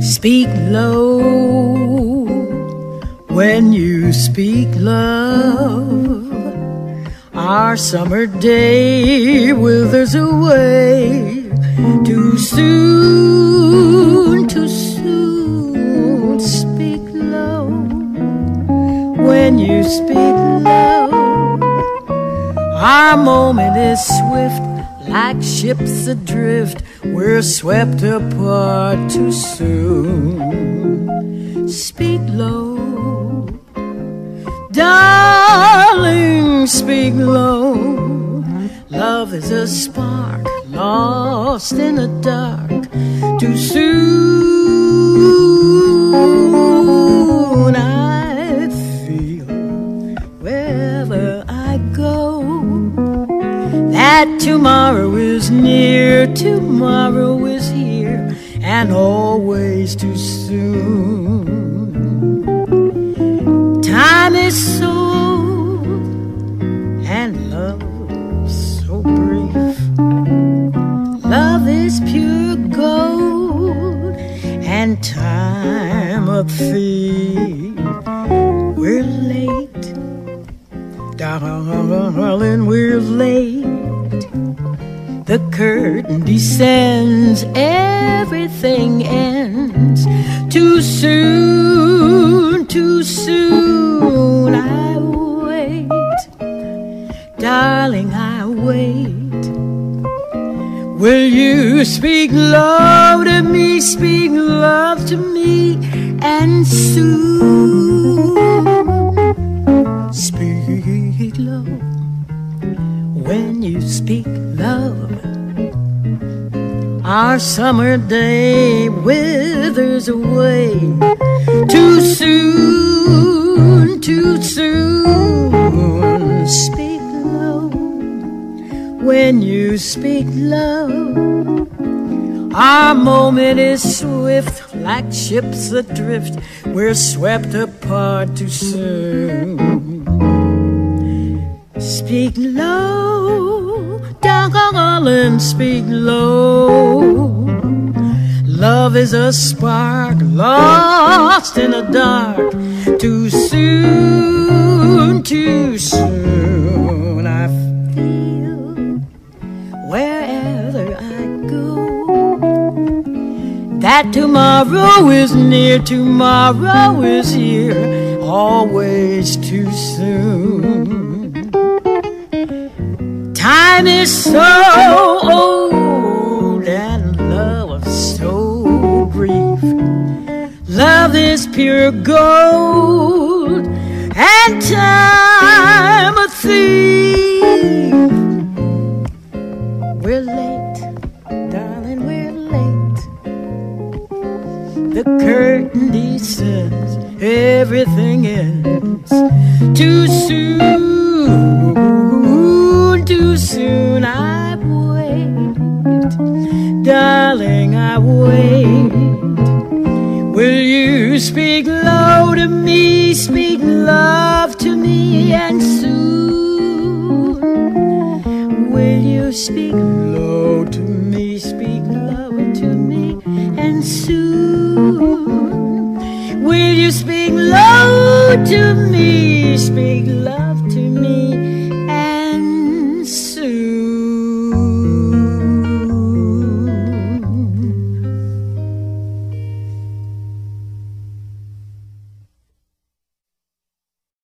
Speak low when you speak love. Our summer day withers away too soon, too soon. Speak low when you speak. Our moment is swift like ships adrift we're swept apart too soon. Speak low, darling, speak low. Love is a spark lost in the dark too soon. Tomorrow is near, tomorrow is here, and always too soon. Time is so and love so brief. Love is pure gold, and time a thief. We're late, darling, we're late the curtain descends, everything ends. Too soon, too soon, I wait. Darling, I wait. Will you speak love to me, speak love to me, and soon speak love when you speak love. Our summer day withers away too soon, too soon. Speak low when you speak love. Our moment is swift like ships adrift. We're swept apart too soon. Speak low, darling, speak low. Love is a spark lost in the dark. Too soon, too soon. I feel wherever I go that tomorrow is near, tomorrow is here, always too soon. Time is so old and love so brief. Love is pure gold and time a thief. We're late, darling, we're late. The curtain descends, everything ends too soon I wait. Will you speak low to me, speak love to me, and soon will you speak low to me, speak love to me, and soon will you speak low to me, speak love.